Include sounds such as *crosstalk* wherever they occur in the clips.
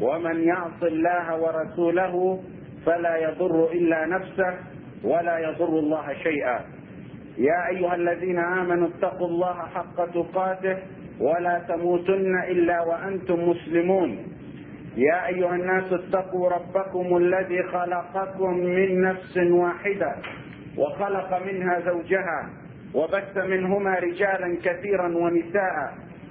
ومن يعص الله ورسوله فلا يضر إلا نفسه ولا يضر الله شيئا. يا أيها الذين آمنوا اتقوا الله حق تقاته ولا تموتن إلا وأنتم مسلمون. يا أيها الناس اتقوا ربكم الذي خلقكم من نفس واحدة وخلق منها زوجها وبث منهما رجالا كثيرا ونساء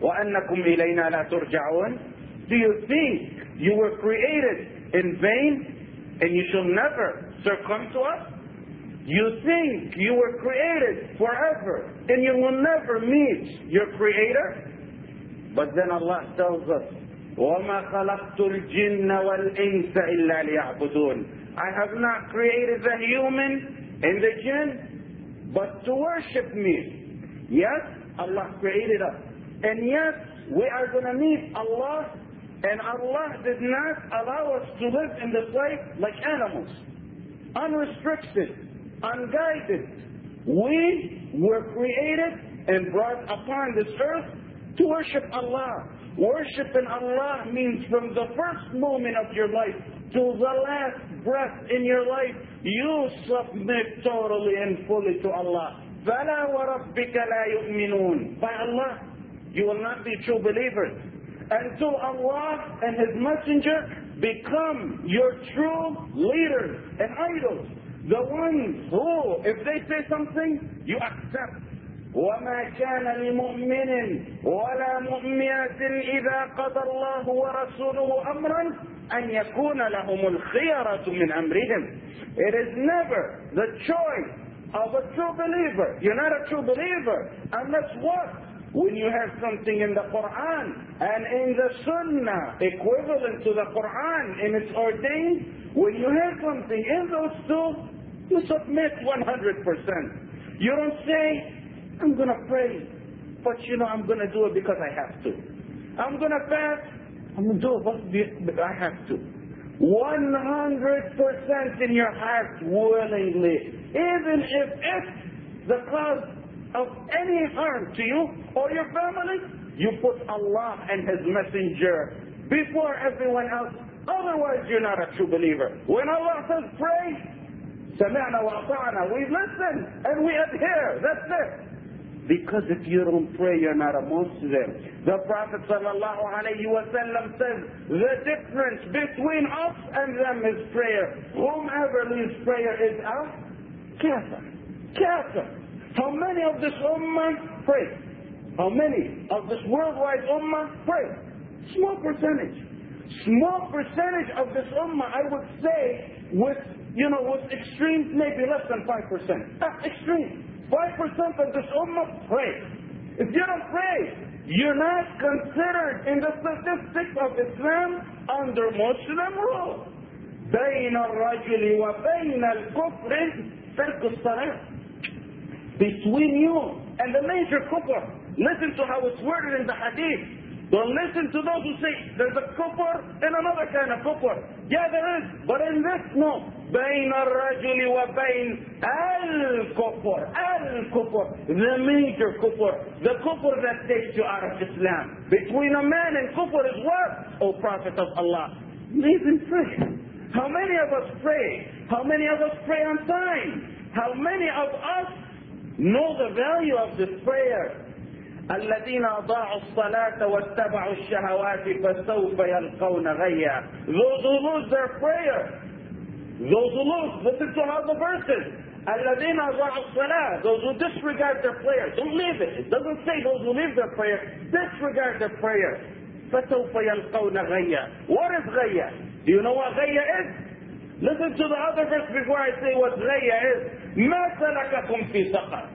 وأنكم إلينا لا ترجعون Do you think you were created in vain and you shall never succumb to us? You think you were created forever and you will never meet your creator? But then Allah tells us, وَمَا خَلَقْتُ الْجِنَّ وَالْإِنسَ إِلَّا لِيَعْبُدُونَ I have not created the human and the jinn, but to worship me. Yes, Allah created us. And yes, we are going to meet Allah, and Allah did not allow us to live in this life like animals, unrestricted, unguided. We were created and brought upon this earth to worship Allah. Worshiping Allah means from the first moment of your life to the last breath in your life, you submit totally and fully to Allah. فَلَا وَرَبِّكَ لَا يُؤْمِنُونَ By Allah, you will not be true believers until Allah and His Messenger become your true leaders and idols. The ones who, if they say something, you accept. وما كان لمؤمن ولا مؤمنة إذا قضى الله ورسوله أمرا أن يكون لهم الخيرة من أمرهم. It is never the choice of a true believer. You're not a true believer unless what? When you have something in the Quran and in the Sunnah equivalent to the Quran and it's ordained, when you have something in those two, you submit 100%. You don't say, I'm going to pray, but you know, I'm going to do it because I have to. I'm going to fast, I'm going to do it because I have to. 100% in your heart willingly, even if it's the cause of any harm to you or your family, you put Allah and His Messenger before everyone else. Otherwise, you're not a true believer. When Allah says pray, سمعنا وأطعنا, we listen and we adhere. That's it. Because if you don't pray, you're not a Muslim. The Prophet sallallahu alayhi wasallam says, the difference between us and them is prayer. Whomever leaves prayer is a kafir. Kafir. How many of this ummah pray? How many of this worldwide ummah pray? Small percentage. Small percentage of this ummah, I would say, with, you know, with extremes, maybe less than 5%. Ah, extreme. 5% of this ummah pray. If you don't pray, you're not considered in the statistics of Islam under Muslim rule. بين الرجل وبين الكفر ترك الصلاة. Between you and the major kufr. Listen to how it's worded in the hadith. Don't listen to those who say there's a kufr and another kind of kufr. Yeah, there is. But in this, no. بين الرجل وبين الكفر الكفر the major kufr the kufr that takes you out of Islam between a man and kufr is what O Prophet of Allah leave him pray how many of us pray how many of us pray on time how many of us know the value of this prayer الذين أضاعوا الصلاة واتبعوا الشهوات فسوف يلقون غيا those who lose their prayer Those who lose, listen to how the verse is. الذين أضاعوا الصلاة, those who disregard their prayer, don't leave it. It doesn't say those who leave their prayer, disregard their prayer. فسوف يلقون غيا. What is غيا? Do you know what غيا is? Listen to the other verse before I say what غيا is. ما سلككم في سقر.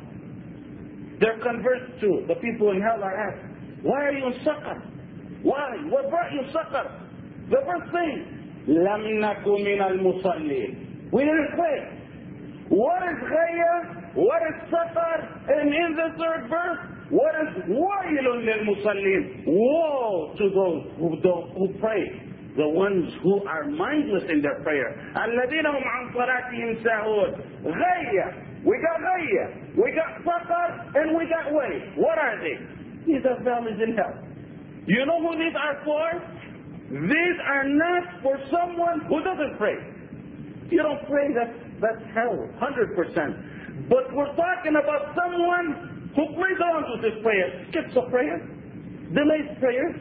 They're conversed to. The people in hell are asked, why are you in سقر? Why? What brought you سقر? The first thing, لم نكن من المصلين. We didn't pray. What is غيا? What is سقر? And in the third verse, what is ويل للمصلين? Woe to those who don't who pray. The ones who are mindless in their prayer. الذين هم عن صلاتهم ساهون. غيا. We got غيا. We got سقر and we got way. What are they? These are valleys in hell. You know who these are for? These are not for someone who doesn't pray. You don't pray, that's, that's hell, 100%. But we're talking about someone who plays around with his prayer, skips a prayer, delays prayers,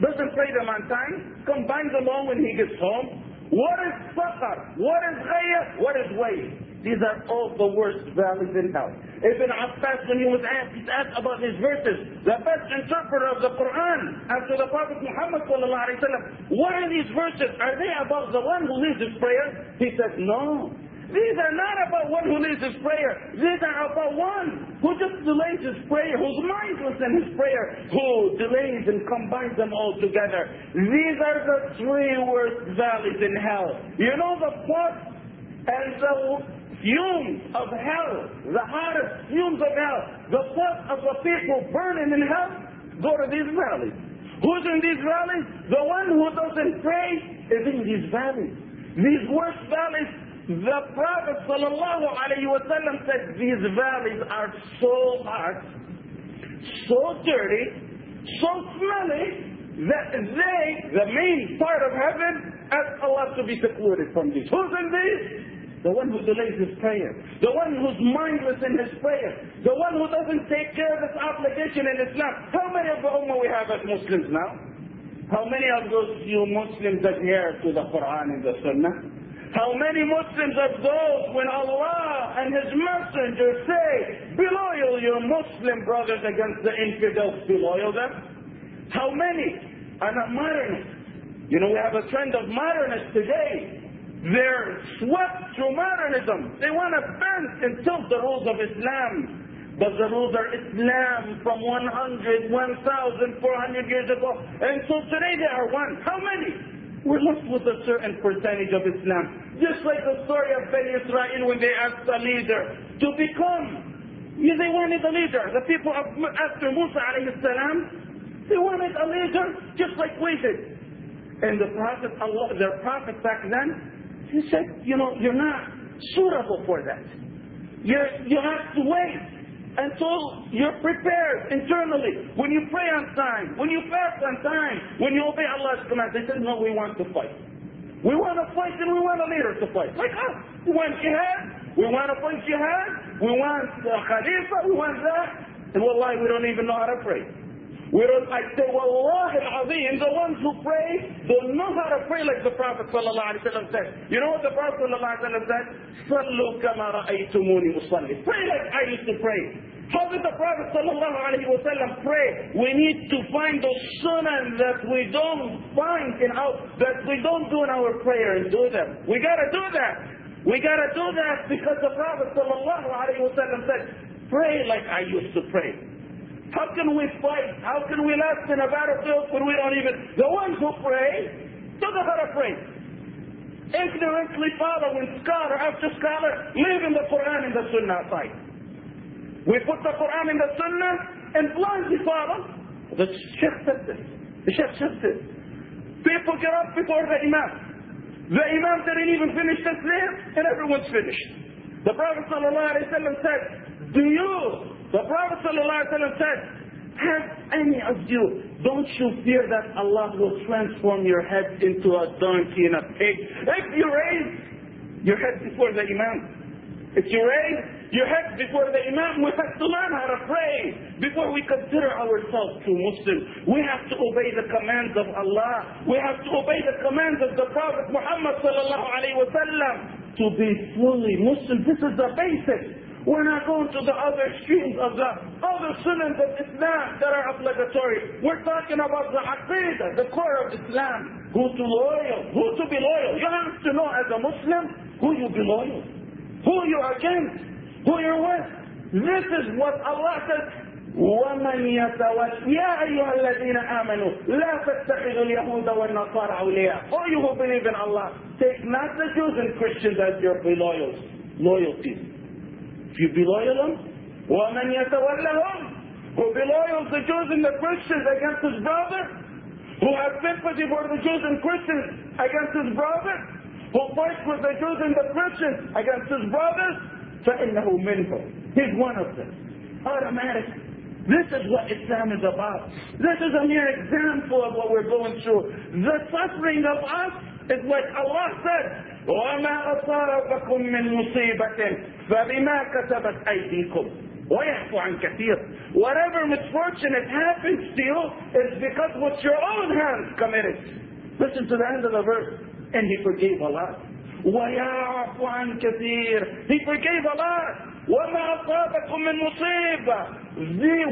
doesn't pray them on time, combines them all when he gets home. What is saqar? What is ghayah? What is way? These are all the worst valleys in hell. Ibn Abbas, when he was asked, he's asked about these verses. The best interpreter of the Quran after the Prophet Muhammad. What are these verses? Are they about the one who leads his prayer? He said, no. These are not about one who leads his prayer. These are about one who just delays his prayer, who's mindless in his prayer, who delays and combines them all together. These are the three worst valleys in hell. You know the pot and the fumes of hell, the hottest fumes of hell, the pot of the people burning in hell, go to these valleys. Who's in these valleys? The one who doesn't pray is in these valleys. These worst valleys the Prophet ﷺ said these valleys are so hot, so dirty, so smelly, that they, the main part of heaven, ask Allah to be secluded from these. Who's in these? The one who delays his prayer. The one who's mindless in his prayer. The one who doesn't take care of his obligation in Islam. How many of the Ummah we have as Muslims now? How many of those few Muslims adhere to the Quran and the Sunnah? How many Muslims are those when Allah and His Messenger say, be loyal your Muslim brothers against the infidels, be loyal them? How many are not modernists? You know, we have a trend of modernists today. They're swept through modernism. They want to bend and tilt the rules of Islam. But the rules are Islam from 100, 1,400 years ago. And so today they are one. How many? We're left with a certain percentage of Islam. Just like the story of Bani Israel when they asked a leader to become. They wanted a leader. The people of, after Musa alayhi salam, they wanted a leader just like we did. And the Prophet, Allah, their Prophet back then, he said, you know, you're not suitable for that. You're, you have to wait until you're prepared internally. When you pray on time, when you fast on time, when you obey Allah's commands, they said, no, we want to fight. We want to fight and we want a leader to fight. Like us. We want jihad. We want to fight jihad. We want uh, khalifa. We want that. And wallahi, we don't even know how to pray. We don't, I say, Wallahi al-Azim, the ones who pray don't know how to pray like the Prophet ﷺ said. You know what the Prophet ﷺ said? صَلُّوا كَمَا رَأَيْتُمُونِ مُصَلِّي Pray like I used to pray. How did the Prophet ﷺ pray? We need to find those sunnah that we don't find in our, that we don't do in our prayer and do them. We gotta do that. We gotta do that because the Prophet ﷺ said, pray like I used to pray. How can we fight? How can we last in a battlefield when we don't even... The ones who pray know how to pray. Ignorantly following scholar after scholar, leaving the Quran and the Sunnah aside. We put the Quran and the Sunnah and blindly follow. The Sheikh said this. The Sheikh said this. People get up before the Imam. The Imam didn't even finish the prayer and everyone's finished. The Prophet ﷺ said, do you the Prophet ﷺ said, have any of you, don't you fear that Allah will transform your head into a donkey and a pig? If you raise your head before the Imam, if you raise your head before the Imam, we have to learn how to pray before we consider ourselves true Muslims. We have to obey the commands of Allah. We have to obey the commands of the Prophet Muhammad wasallam. to be fully Muslim. This is the basic. We're not going to the other extremes of the other sunnahs of Islam that are obligatory. We're talking about the aqidah, the core of Islam. Who to loyal, who to be loyal. You have to know as a Muslim who you be loyal, who you're against, who you're with. This is what Allah says. ومن يتول يا أيها الذين آمنوا لا تتخذوا اليهود والنصارى أولياء All you who believe in Allah take not the Jews and Christians as your loyals, loyalties if you be loyal them, وَمَنْ يَتَوَلَّهُمْ Who be loyal to the Jews and the Christians against his brother, who has sympathy for the Jews and Christians against his brother, who fights with the Jews and the Christians against his brothers, فَإِنَّهُ مِنْهُمْ He's one of them. Automatic. This is what Islam is about. This is a mere example of what we're going through. The suffering of us is what Allah said, وَمَا أَصَابَكُم مِّن مُّصِيبَةٍ فَبِمَا كَسَبَتْ أَيْدِيكُمْ وَيَعْفُ عَن كَثِيرٍ Whatever misfortune that happens to you is because what your own hands committed. Listen to the end of the verse. And he forgave a lot. وَيَعْفُ عَن كَثِيرٍ He forgave a lot. وَمَا أَصَابَكُم مِّن مُّصِيبَةٍ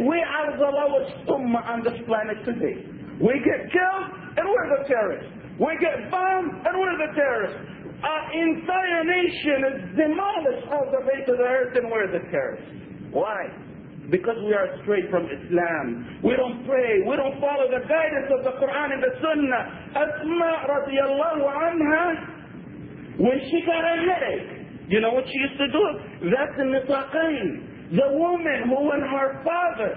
We are the lowest ummah on this planet today. We get killed and we're the terrorists. We get bombed and we're the terrorists. Uh, Our entire nation is demolished off the face of the earth and we're the terrorists. Why? Because we are straight from Islam. We don't pray. We don't follow the guidance of the Quran and the Sunnah. Asma radiallahu anha, when she got a headache, you know what she used to do? That's in the Taqain. The woman who when her father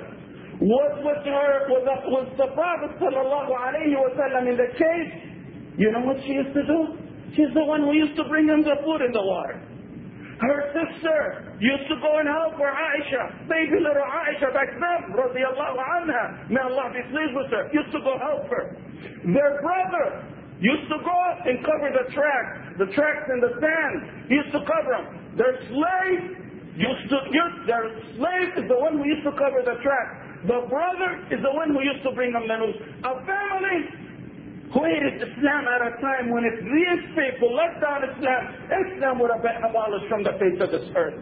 was with her, was, was the Prophet sallallahu alayhi wa sallam in the cave, you know what she used to do? She's the one who used to bring him the food and the water. Her sister used to go and help her Aisha, baby little Aisha back then, radiallahu anha. May Allah be pleased with her. Used to go help her. Their brother used to go and cover the tracks, the tracks in the sand. He used to cover them. Their slave used to, their slave is the one who used to cover the tracks. The brother is the one who used to bring them the news. A family who hated Islam at a time when if these people let down Islam, Islam would have been abolished from the face of this earth.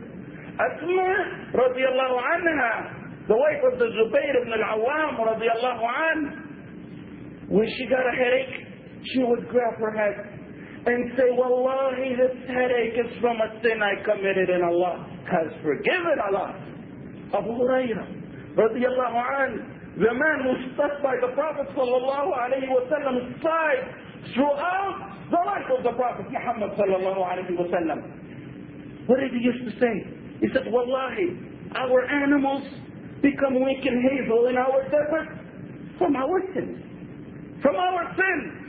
Asma radiallahu anha, the wife of the Zubayr ibn al-Awwam radiallahu an, when she got a headache, she would grab her head and say, Wallahi, this headache is from a sin I committed and Allah has forgiven Allah. Abu Hurairah radiallahu an, the man who stuck by the Prophet sallallahu side throughout the life of the Prophet Muhammad sallallahu alayhi wa sallam. What did he used to say? He said, Wallahi, our animals become weak and hazel in our desert from our sins. From our sins.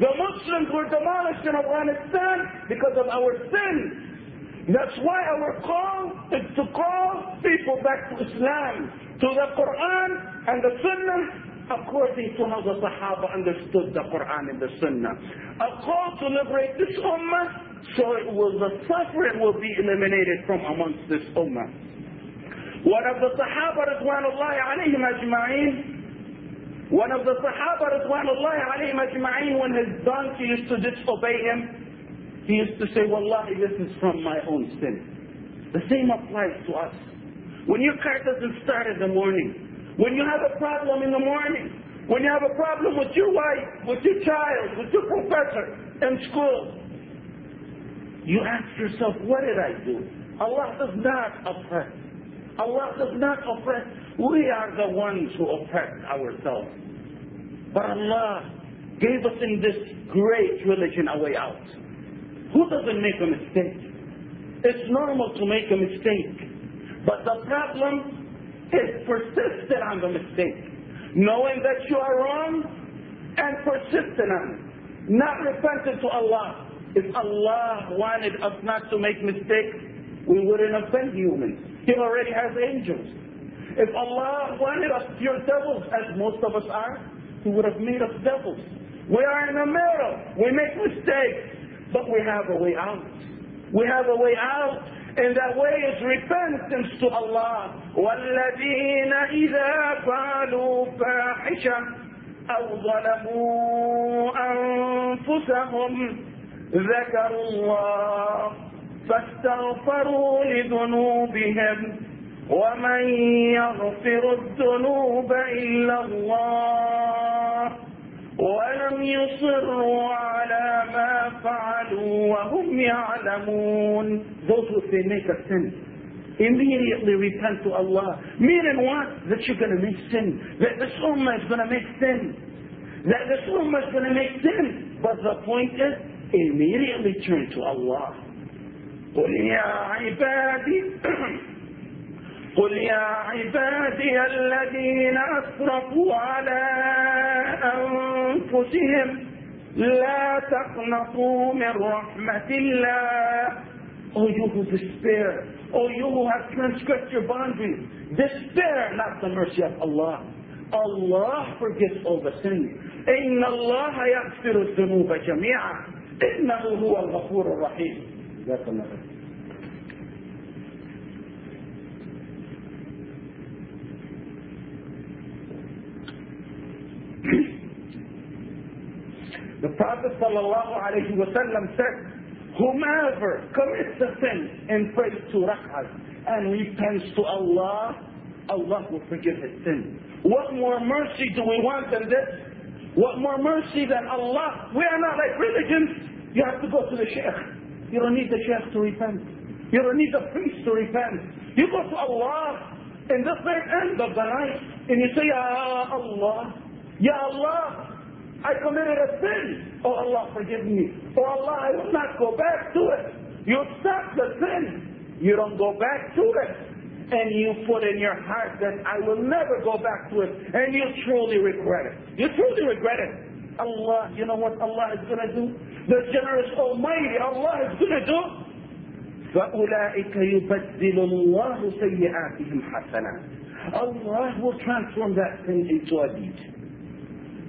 The Muslims were demolished in Afghanistan because of our sins. That's why our call is to call people back to Islam, to the Quran and the Sunnah according to how the Sahaba understood the Quran and the Sunnah. A call to liberate this Ummah so it will, the suffering will be eliminated from amongst this Ummah. One of the Sahaba Rizwanullahi alayhim ajma'in, one of the Sahaba Rizwanullahi alayhim ajma'in when his donkey used to disobey him, he used to say, Wallahi, this is from my own sin. The same applies to us. When your car doesn't start in the morning, when you have a problem in the morning, when you have a problem with your wife, with your child, with your professor in school, you ask yourself, what did I do? Allah does not oppress. Allah does not oppress. We are the ones who oppress ourselves. But Allah gave us in this great religion a way out. Who doesn't make a mistake? It's normal to make a mistake. But the problem is persistent on the mistake. Knowing that you are wrong and persistent on it. Not repentant to Allah. If Allah wanted us not to make mistakes, we wouldn't offend humans. He already has angels. If Allah wanted us pure devils, as most of us are, He would have made us devils. We are in the middle. We make mistakes. But we have a way out. We have a way out. And that way is repentance to Allah. وَالَّذِينَ إِذَا فَعَلُوا فَاحِشَةً أَوْ ظَلَمُوا أَنفُسَهُمْ ذَكَرُوا اللَّهَ فاستغفروا لذنوبهم ومن يغفر الذنوب إلا الله ولم يصروا على ما فعلوا وهم يعلمون Those who say make a sin immediately repent to Allah. Meaning what? That you're going to make sin. That this ummah is going to make sin. That this ummah is going to make sin. But the point is, immediately turn to Allah. قل يا عبادي *clears throat* قل يا عبادي الذين أسرفوا على أنفسهم لا تقنطوا من رحمة الله Oh, you who despair. Oh, you who have transgressed your boundaries. Despair not the mercy of Allah. Allah forgives all the sins. إن الله يغفر الذنوب جميعا إنه هو الغفور الرحيم. جزاك الله The Prophet sallam said, whomever commits a sin and prays to rak'ahs and repents to Allah, Allah will forgive his sin. What more mercy do we want than this? What more mercy than Allah? We are not like religions. You have to go to the sheikh. You don't need the sheikh to repent. You don't need the priest to repent. You go to Allah in the very end of the night and you say, Ya Allah, Ya Allah, I committed a sin. Oh Allah, forgive me. Oh Allah, I will not go back to it. You stop the sin. You don't go back to it. And you put in your heart that I will never go back to it. And you truly regret it. You truly regret it. Allah, you know what Allah is going to do? The generous Almighty Allah is going to do? فأولئك يبدل الله سيئاتهم حسنات. Allah will transform that sin into a deed.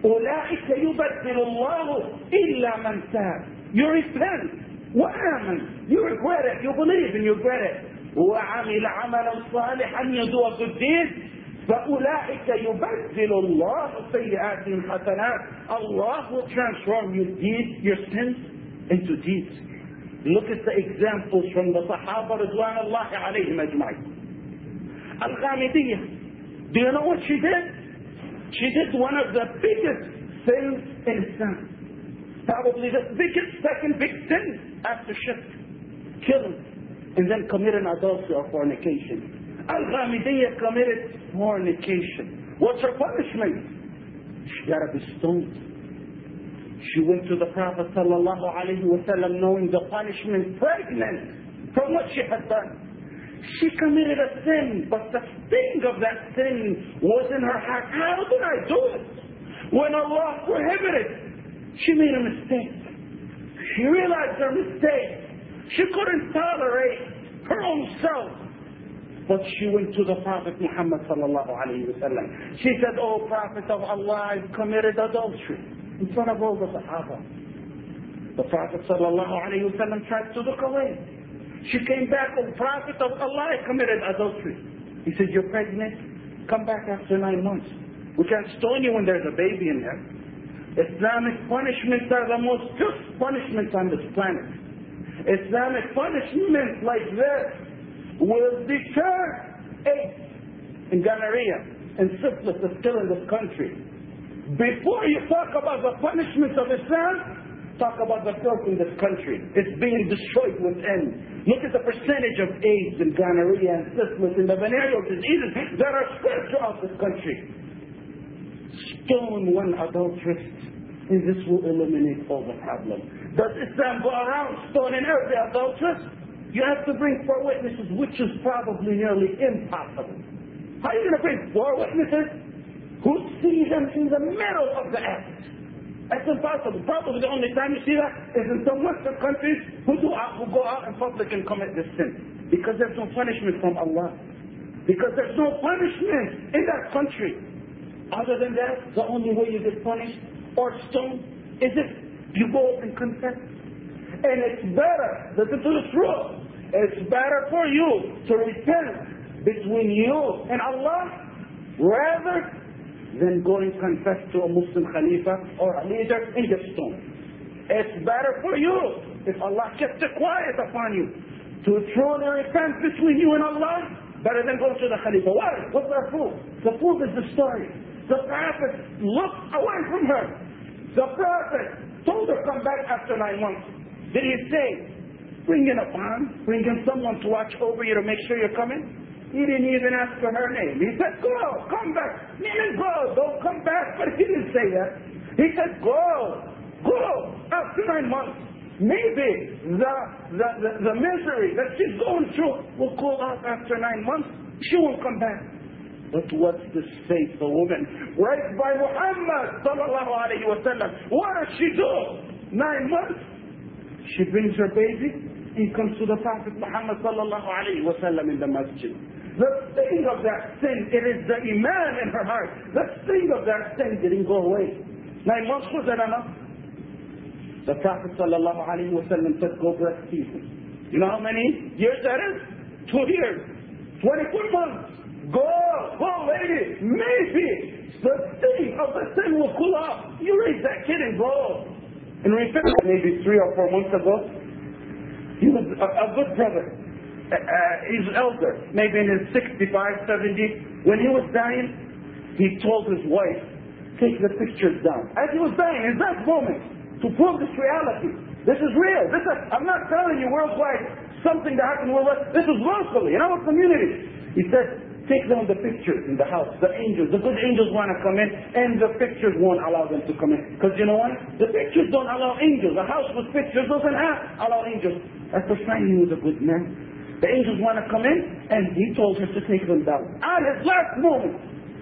أولئك يبدل الله إلا من تاب. You repent وآمن. You regret it. You believe and you regret it. وعمل عملا صالحا you do a good deed. فأولئك يبدل الله سيئاتهم حسنات. Allah will transform your deeds, your sins into deeds. Look at the examples from the Sahaba رضوان الله عليهم أجمعين. Al-Ghamidiyah. Do you know what she did? She did one of the biggest sins in Islam. Probably the biggest, second big sin after shirk. Killing. And then committed adultery or fornication. Al-Ghamidiyya committed fornication. What's her punishment? She got to be stoned. She went to the Prophet wasallam knowing the punishment, pregnant from what she had done. She committed a sin, but the sting of that sin was in her heart. How did I do it? When Allah prohibited, she made a mistake. She realized her mistake. She couldn't tolerate her own self. But she went to the Prophet Muhammad sallallahu alayhi wa sallam. She said, Oh Prophet of Allah, I've committed adultery in front of all the Sahaba. The Prophet sallallahu alayhi wa sallam tried to look away. She came back, oh Prophet of Allah, committed adultery. He said, You're pregnant? Come back after nine months. We can't stone you when there's a baby in there. Islamic punishments are the most just punishments on this planet. Islamic punishments like this will deter AIDS and gonorrhea and syphilis that's still in this country. Before you talk about the punishments of Islam, talk about the filth in this country. It's being destroyed within. Look at the percentage of AIDS and gonorrhea and syphilis and the venereal diseases that are spread throughout this country. Stone one adulteress, and this will eliminate all the problem. Does Islam go around stoning every adulteress? You have to bring four witnesses, which is probably nearly impossible. How are you going to bring four witnesses who see them in the middle of the act? That's impossible. Probably the only time you see that is in some Western countries who, do out, who go out in public and commit this sin. Because there's no punishment from Allah. Because there's no punishment in that country. Other than that, the only way you get punished or stoned is if you go and confess. And it's better, listen to the truth, it's better for you to repent between you and Allah rather than go and confess to a Muslim Khalifa or a leader and get stoned. It's better for you if Allah kept it quiet upon you to throw truly repent between you and Allah, better than going to the Khalifa. Why? What's our proof? The proof is the story. The Prophet looked away from her. The Prophet told her, come back after nine months. Did he say, bring in a farm, bring in someone to watch over you to make sure you're coming? He didn't even ask for her name. He said, go, come back. Meaning go, don't come back. But he didn't say that. He said, go, go, after nine months. Maybe the, the, the, the misery that she's going through will cool off after nine months. She won't come back. But what's the faithful woman? Right by Muhammad sallallahu alayhi wa sallam. What does she do? Nine months. She brings her baby. He comes to the Prophet Muhammad sallallahu alayhi wa sallam in the masjid. The sting of that sin, it is the iman in her heart. The sting of that sin didn't go away. Nine months wasn't enough. The Prophet sallallahu alayhi wa sallam said, go breastfeed. You know how many years that is? Two years. 24 months. Go, go lady. Maybe the sting of the sin will cool off. You raise that kid and go. And remember, maybe three or four months ago, he was a, a good brother. Uh, uh, he's elder, maybe in his 65, 70. When he was dying, he told his wife, take the pictures down. As he was dying, in that moment, to prove this reality. This is real. This is, I'm not telling you worldwide something that happened worldwide. This is locally in our community. He said, take down the pictures in the house. The angels, the good angels want to come in, and the pictures won't allow them to come in. Because you know what? The pictures don't allow angels. A house with pictures doesn't have, allow angels. That's the sign he was a good man. The angels want to come in, and he told her to take them down. At his last moment,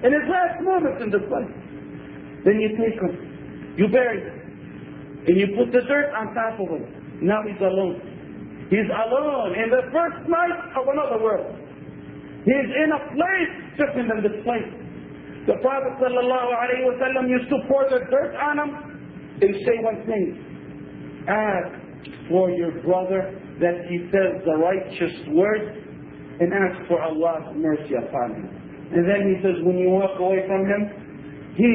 in his last moments in this life. Then you take them, you bury them, and you put the dirt on top of him. Now he's alone. He's alone in the first night of another world. He's in a place different than this place. The Prophet ﷺ used to pour the dirt on him and say one thing. Ask for your brother that he says the righteous words and ask for Allah's mercy upon him. And then he says when you walk away from him, he,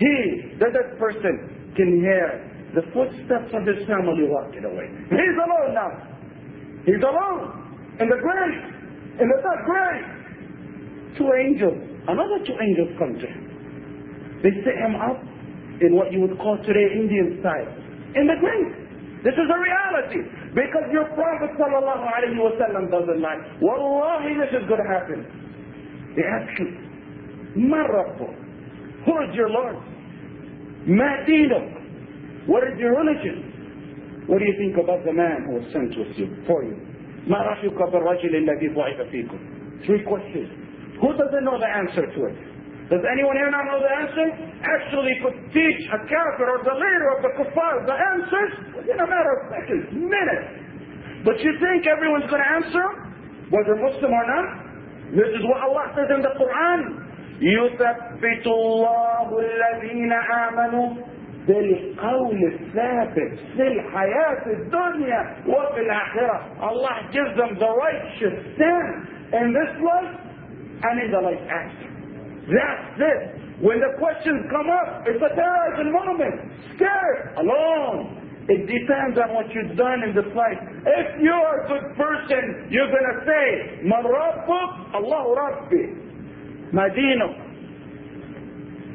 he, that that person can hear the footsteps of his family walking away. He's alone now. He's alone in the grave, in the dark grave. Two angels, another two angels come to him. They set him up in what you would call today Indian style, in the grave. This is a reality because your Prophet sallallahu alaihi wasallam doesn't lie. Wallahi, this is going to happen. They ask him, "Ma Rabbuk? Who is your Lord? Ma dinuk? What is your religion? What do you think about the man who was sent with you for you? ما رأيك بالرجل الذي بعث فيكم? Three questions. Who doesn't know the answer to it? Does anyone here not know the answer? Actually could teach a kafir or the leader of the kuffar the answers in a matter of seconds, minutes. But you think everyone's going to answer, whether Muslim or not? This is what Allah says in the Quran. يثبت الله الذين آمنوا بالقول الثابت في الحياة الدنيا وفي الآخرة. Allah gives them the righteous stand in this life and in the life after. That's it. When the questions come up, it's a terrorism moment. Scared, alone. it depends on what you've done in this life. If you're a good person, you're going to say, Man Rabbuk, Allah Rabbi. Madino.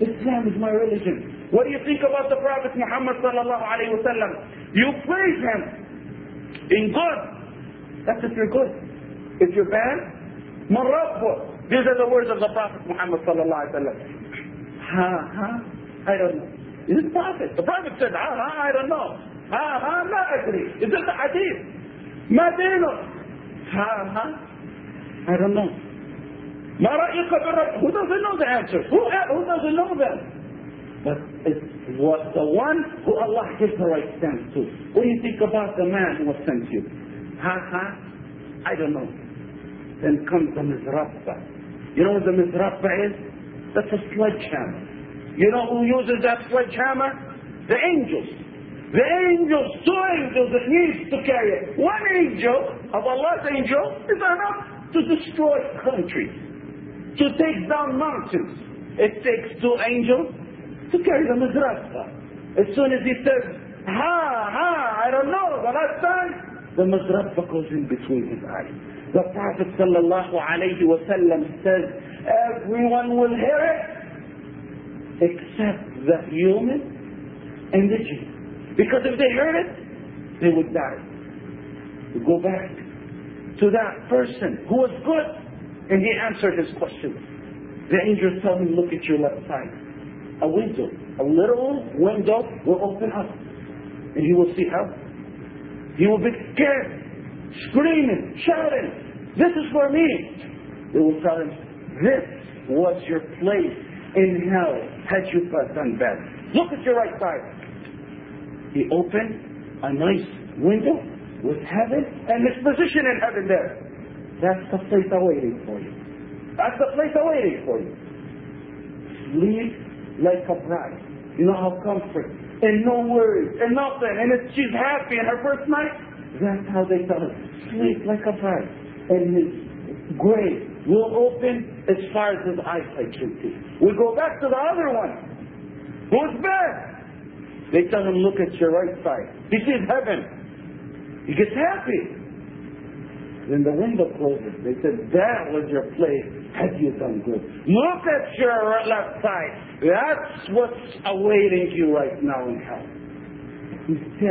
Islam is my religion. What do you think about the Prophet Muhammad sallallahu alayhi wa sallam? You praise him in good. That's if you're good. If you're bad, Man. These are the words of the Prophet Muhammad sallallahu alayhi wa sallam. Ha, ha, I don't know. Is it Prophet? The Prophet said, ha, ha, I don't know. Ha, ha, لا أدري. Is it the hadith? ما دينه? Ha, ha, I don't know. ما رأيك بالرب? Who doesn't know the answer? Who, who doesn't know them? But it's what the one who Allah gives the right stance to. What do you think about the man who was sent you? Ha, ha, I don't know. Then comes the mizrabba. You know what the mizrabba is? That's a sledgehammer. You know who uses that sledgehammer? The angels. The angels, two angels that needs to carry it. One angel of Allah's angel is enough to destroy countries, to take down mountains. It takes two angels to carry the mizrabba. As soon as he says, ha, ha, I don't know, the last time, the mazrabba goes in between his eyes. The Prophet sallallahu alayhi wa says, everyone will hear it except the human and the jinn. Because if they heard it, they would die. We go back to that person who was good and he answered his questions. The angels tell him, look at your left side. A window, a little window will open up and he will see hell. He will be scared, screaming, shouting, this is for me. They will tell him, this was your place in hell had you done bad. Look at your right side. He opened a nice window with heaven and his position in heaven there. That's the place awaiting for you. That's the place awaiting for you. Sleep like a bride. You know how comfort and no worries and nothing, and it's, she's happy in her first night. That's how they tell her. Sleep like a bride. And his grave will open as far as his eyesight can see. We go back to the other one. Who's bad? They tell him, look at your right side. He sees heaven. He gets happy. Then the window closes. They said, that was your place had you done good. Look at your left side. That's what's awaiting you right now in hell. He's